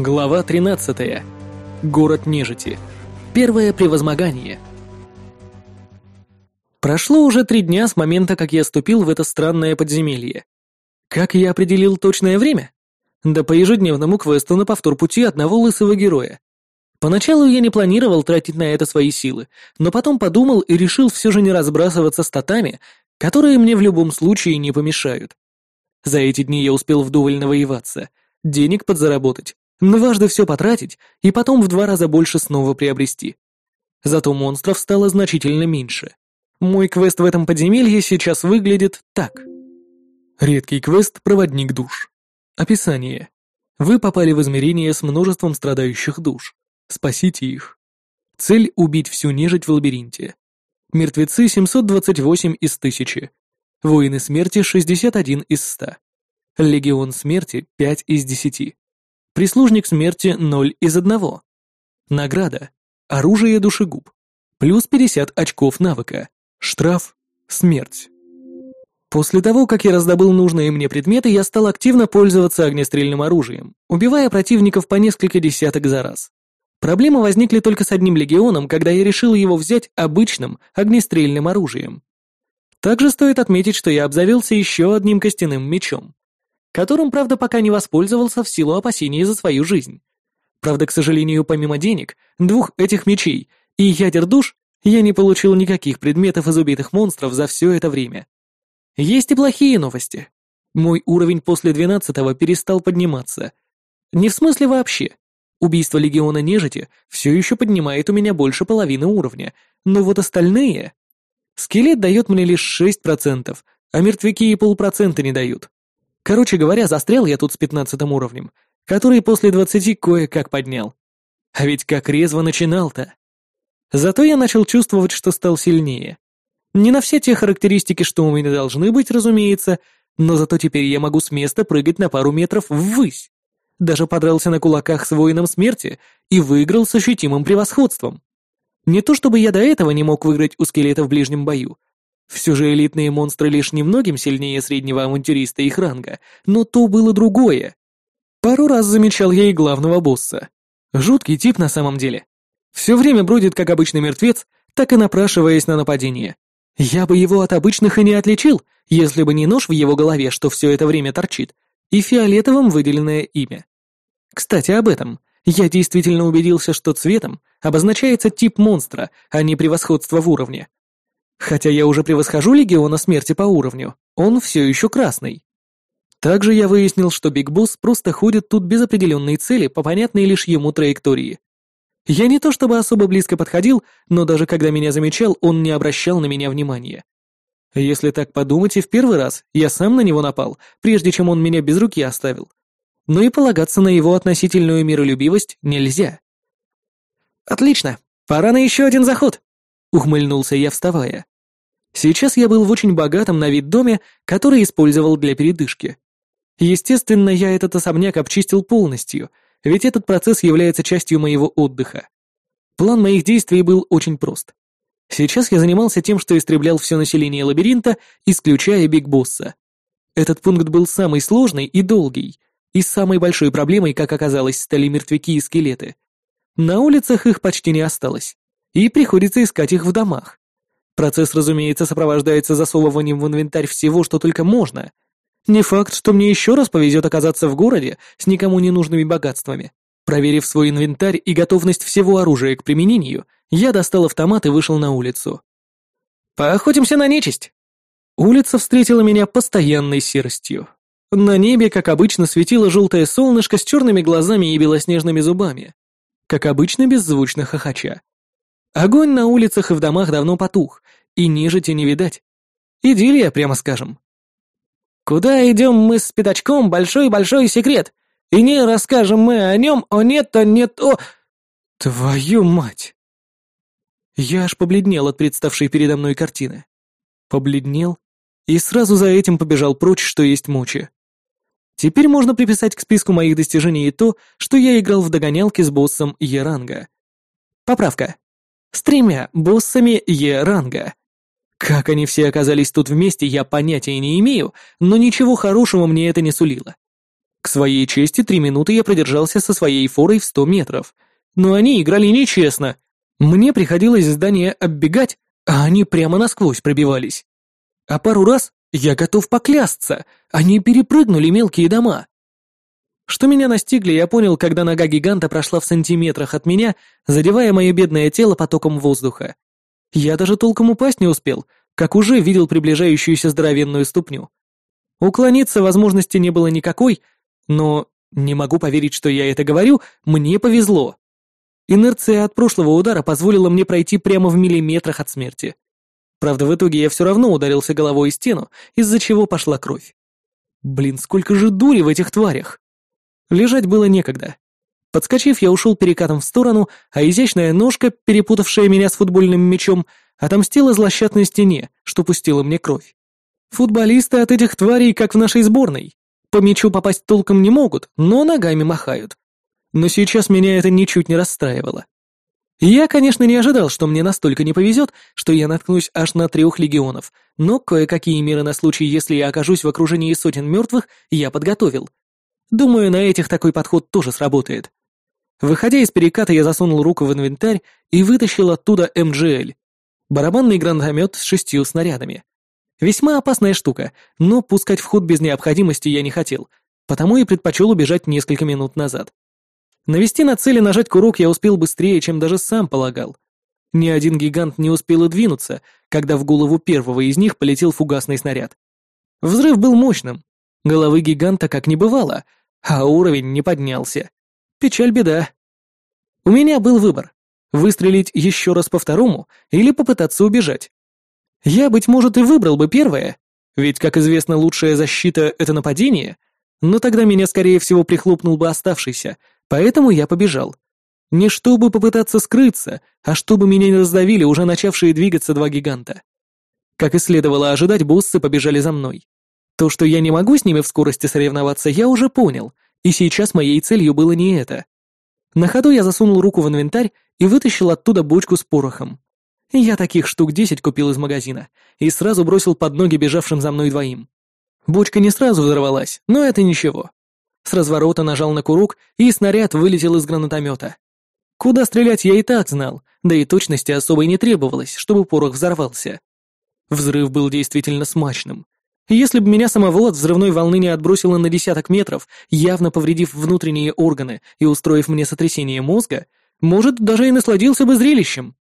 Глава 13. Город нежити. Первое превозмогание. Прошло уже три дня с момента, как я ступил в это странное подземелье. Как я определил точное время? Да по ежедневному квесту на повтор пути одного лысого героя. Поначалу я не планировал тратить на это свои силы, но потом подумал и решил все же не разбрасываться статами, которые мне в любом случае не помешают. За эти дни я успел вдоволь навоеваться, денег подзаработать, дважды все потратить и потом в два раза больше снова приобрести. Зато монстров стало значительно меньше. Мой квест в этом подземелье сейчас выглядит так. Редкий квест «Проводник душ». Описание. Вы попали в измерение с множеством страдающих душ. Спасите их. Цель — убить всю нежить в лабиринте. Мертвецы 728 из 1000. Воины смерти 61 из 100. Легион смерти 5 из 10. Прислужник смерти 0 из 1. Награда. Оружие душегуб. Плюс 50 очков навыка. Штраф. Смерть. После того, как я раздобыл нужные мне предметы, я стал активно пользоваться огнестрельным оружием, убивая противников по несколько десяток за раз. Проблемы возникли только с одним легионом, когда я решил его взять обычным огнестрельным оружием. Также стоит отметить, что я обзавелся еще одним костяным мечом которым, правда, пока не воспользовался в силу опасений за свою жизнь. Правда, к сожалению, помимо денег, двух этих мечей и ядер душ, я не получил никаких предметов из убитых монстров за все это время. Есть и плохие новости. Мой уровень после двенадцатого перестал подниматься. Не в смысле вообще. Убийство легиона нежити все еще поднимает у меня больше половины уровня, но вот остальные... Скелет дает мне лишь 6%, а мертвяки и полпроцента не дают. Короче говоря, застрял я тут с пятнадцатым уровнем, который после двадцати кое-как поднял. А ведь как резво начинал-то. Зато я начал чувствовать, что стал сильнее. Не на все те характеристики, что у меня должны быть, разумеется, но зато теперь я могу с места прыгать на пару метров ввысь. Даже подрался на кулаках с воином смерти и выиграл с ощутимым превосходством. Не то чтобы я до этого не мог выиграть у скелета в ближнем бою, все же элитные монстры лишь немногим сильнее среднего авантюриста их ранга, но то было другое. Пару раз замечал я и главного босса. Жуткий тип на самом деле. Все время бродит как обычный мертвец, так и напрашиваясь на нападение. Я бы его от обычных и не отличил, если бы не нож в его голове, что все это время торчит, и фиолетовым выделенное имя. Кстати, об этом. Я действительно убедился, что цветом обозначается тип монстра, а не превосходство в уровне. Хотя я уже превосхожу Легиона Смерти по уровню, он все еще красный. Также я выяснил, что Биг Босс просто ходит тут без определенной цели по понятной лишь ему траектории. Я не то чтобы особо близко подходил, но даже когда меня замечал, он не обращал на меня внимания. Если так подумать, и в первый раз я сам на него напал, прежде чем он меня без руки оставил. Но и полагаться на его относительную миролюбивость нельзя. «Отлично, пора на еще один заход», — ухмыльнулся я, вставая. Сейчас я был в очень богатом на вид доме, который использовал для передышки. Естественно, я этот особняк обчистил полностью, ведь этот процесс является частью моего отдыха. План моих действий был очень прост. Сейчас я занимался тем, что истреблял все население лабиринта, исключая Биг Босса. Этот пункт был самый сложный и долгий, и самой большой проблемой, как оказалось, стали мертвяки и скелеты. На улицах их почти не осталось и приходится искать их в домах. Процесс, разумеется, сопровождается засовыванием в инвентарь всего, что только можно. Не факт, что мне еще раз повезет оказаться в городе с никому не нужными богатствами. Проверив свой инвентарь и готовность всего оружия к применению, я достал автомат и вышел на улицу. «Поохотимся на нечисть!» Улица встретила меня постоянной серостью. На небе, как обычно, светило желтое солнышко с черными глазами и белоснежными зубами. Как обычно, беззвучно хохоча. Огонь на улицах и в домах давно потух, и нежити не видать. Идиллия, прямо скажем. Куда идем мы с пятачком, большой-большой секрет. И не расскажем мы о нем, о нет, о нет, о... Твою мать! Я аж побледнел от представшей передо мной картины. Побледнел и сразу за этим побежал прочь, что есть мочи. Теперь можно приписать к списку моих достижений и то, что я играл в догонялки с боссом Еранга. Поправка. С тремя боссами Е-ранга. Как они все оказались тут вместе, я понятия не имею, но ничего хорошего мне это не сулило. К своей чести, три минуты я продержался со своей форой в сто метров. Но они играли нечестно. Мне приходилось здание оббегать, а они прямо насквозь пробивались. А пару раз, я готов поклясться, они перепрыгнули мелкие дома. Что меня настигли, я понял, когда нога гиганта прошла в сантиметрах от меня, задевая мое бедное тело потоком воздуха. Я даже толком упасть не успел, как уже видел приближающуюся здоровенную ступню. Уклониться возможности не было никакой, но не могу поверить, что я это говорю, мне повезло. Инерция от прошлого удара позволила мне пройти прямо в миллиметрах от смерти. Правда, в итоге я все равно ударился головой о стену, из-за чего пошла кровь. Блин, сколько же дури в этих тварях! Лежать было некогда. Подскочив, я ушел перекатом в сторону, а изящная ножка, перепутавшая меня с футбольным мячом, отомстила злосчастной стене, что пустила мне кровь. Футболисты от этих тварей, как в нашей сборной. По мячу попасть толком не могут, но ногами махают. Но сейчас меня это ничуть не расстраивало. Я, конечно, не ожидал, что мне настолько не повезет, что я наткнусь аж на трех легионов, но кое-какие меры на случай, если я окажусь в окружении сотен мертвых, я подготовил. Думаю, на этих такой подход тоже сработает. Выходя из переката, я засунул руку в инвентарь и вытащил оттуда МГЛ. Барабанный гранатомет с шестью снарядами. Весьма опасная штука, но пускать в ход без необходимости я не хотел, потому и предпочел убежать несколько минут назад. Навести на цель и нажать курок я успел быстрее, чем даже сам полагал. Ни один гигант не успел и двинуться, когда в голову первого из них полетел фугасный снаряд. Взрыв был мощным. Головы гиганта как не бывало, а уровень не поднялся. Печаль беда. У меня был выбор — выстрелить еще раз по второму или попытаться убежать. Я, быть может, и выбрал бы первое, ведь, как известно, лучшая защита — это нападение, но тогда меня, скорее всего, прихлопнул бы оставшийся, поэтому я побежал. Не чтобы попытаться скрыться, а чтобы меня не раздавили уже начавшие двигаться два гиганта. Как и следовало ожидать, боссы побежали за мной. То, что я не могу с ними в скорости соревноваться, я уже понял, и сейчас моей целью было не это. На ходу я засунул руку в инвентарь и вытащил оттуда бочку с порохом. Я таких штук десять купил из магазина и сразу бросил под ноги бежавшим за мной двоим. Бочка не сразу взорвалась, но это ничего. С разворота нажал на курок, и снаряд вылетел из гранатомета. Куда стрелять я и так знал, да и точности особой не требовалось, чтобы порох взорвался. Взрыв был действительно смачным, если бы меня самого от взрывной волны не отбросило на десяток метров, явно повредив внутренние органы и устроив мне сотрясение мозга, может, даже и насладился бы зрелищем.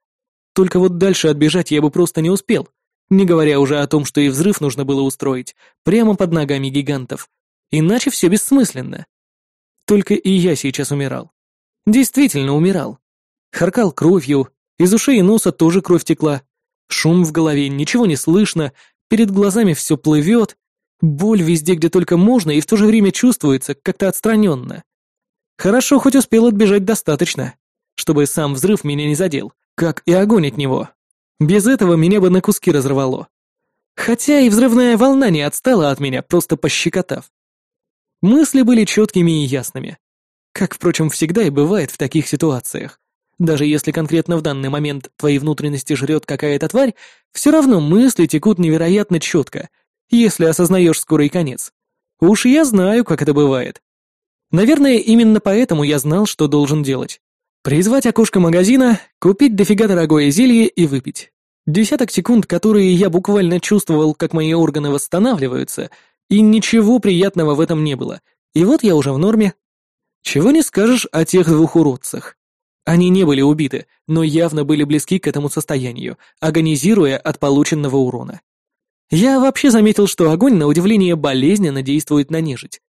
Только вот дальше отбежать я бы просто не успел, не говоря уже о том, что и взрыв нужно было устроить прямо под ногами гигантов. Иначе все бессмысленно. Только и я сейчас умирал. Действительно умирал. Харкал кровью, из ушей и носа тоже кровь текла. Шум в голове, ничего не слышно, Перед глазами все плывет, боль везде, где только можно, и в то же время чувствуется как-то отстраненно. Хорошо, хоть успел отбежать достаточно, чтобы сам взрыв меня не задел, как и огонь от него. Без этого меня бы на куски разорвало. Хотя и взрывная волна не отстала от меня, просто пощекотав. Мысли были четкими и ясными. Как, впрочем, всегда и бывает в таких ситуациях. Даже если конкретно в данный момент твои внутренности жрет какая-то тварь, все равно мысли текут невероятно четко, если осознаешь скорый конец. Уж я знаю, как это бывает. Наверное, именно поэтому я знал, что должен делать. Призвать окошко магазина, купить дофига дорогое зелье и выпить. Десяток секунд, которые я буквально чувствовал, как мои органы восстанавливаются, и ничего приятного в этом не было. И вот я уже в норме. Чего не скажешь о тех двух уродцах. Они не были убиты, но явно были близки к этому состоянию, агонизируя от полученного урона. Я вообще заметил, что огонь, на удивление, болезненно действует на нежить.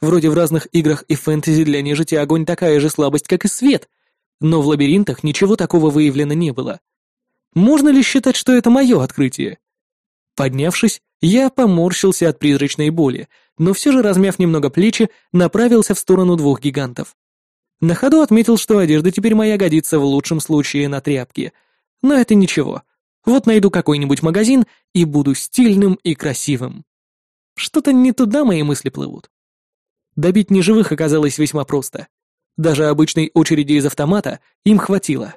Вроде в разных играх и фэнтези для нежити огонь такая же слабость, как и свет, но в лабиринтах ничего такого выявлено не было. Можно ли считать, что это мое открытие? Поднявшись, я поморщился от призрачной боли, но все же, размяв немного плечи, направился в сторону двух гигантов. На ходу отметил, что одежда теперь моя годится в лучшем случае на тряпки. Но это ничего. Вот найду какой-нибудь магазин и буду стильным и красивым. Что-то не туда мои мысли плывут. Добить неживых оказалось весьма просто. Даже обычной очереди из автомата им хватило.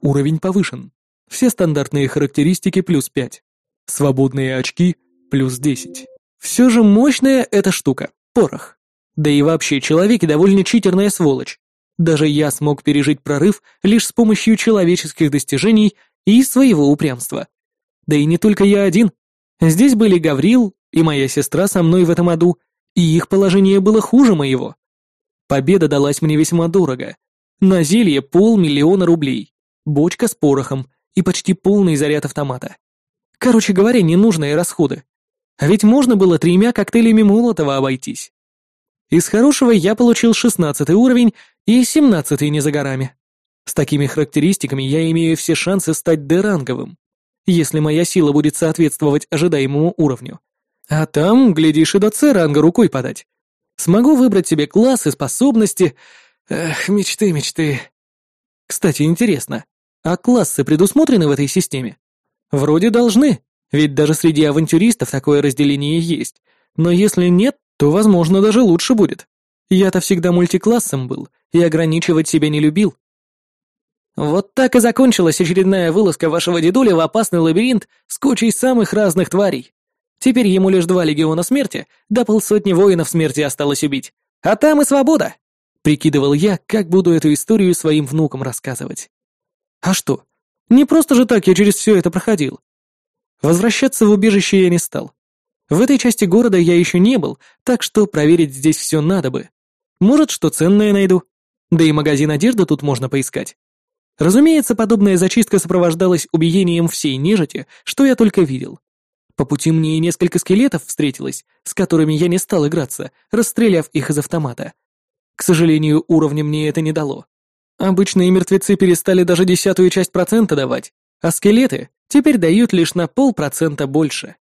Уровень повышен. Все стандартные характеристики плюс 5. Свободные очки плюс 10. Все же мощная эта штука, порох. Да и вообще, человек довольно читерная сволочь. Даже я смог пережить прорыв лишь с помощью человеческих достижений и своего упрямства. Да и не только я один. Здесь были Гаврил и моя сестра со мной в этом аду, и их положение было хуже моего. Победа далась мне весьма дорого. На зелье полмиллиона рублей, бочка с порохом и почти полный заряд автомата. Короче говоря, ненужные расходы. А ведь можно было тремя коктейлями Молотова обойтись. Из хорошего я получил шестнадцатый уровень и семнадцатый не за горами. С такими характеристиками я имею все шансы стать Д-ранговым, если моя сила будет соответствовать ожидаемому уровню. А там, глядишь, и до С-ранга рукой подать. Смогу выбрать себе класс и способности. Эх, мечты, мечты. Кстати, интересно, а классы предусмотрены в этой системе? Вроде должны, ведь даже среди авантюристов такое разделение есть. Но если нет, то, возможно, даже лучше будет. Я-то всегда мультиклассом был и ограничивать себя не любил. Вот так и закончилась очередная вылазка вашего дедуля в опасный лабиринт с кучей самых разных тварей. Теперь ему лишь два легиона смерти, да полсотни воинов смерти осталось убить. А там и свобода. Прикидывал я, как буду эту историю своим внукам рассказывать. А что? Не просто же так я через все это проходил. Возвращаться в убежище я не стал. В этой части города я еще не был, так что проверить здесь все надо бы. Может, что ценное найду. Да и магазин одежды тут можно поискать. Разумеется, подобная зачистка сопровождалась убиением всей нежити, что я только видел. По пути мне и несколько скелетов встретилось, с которыми я не стал играться, расстреляв их из автомата. К сожалению, уровня мне это не дало. Обычные мертвецы перестали даже десятую часть процента давать, а скелеты теперь дают лишь на полпроцента больше.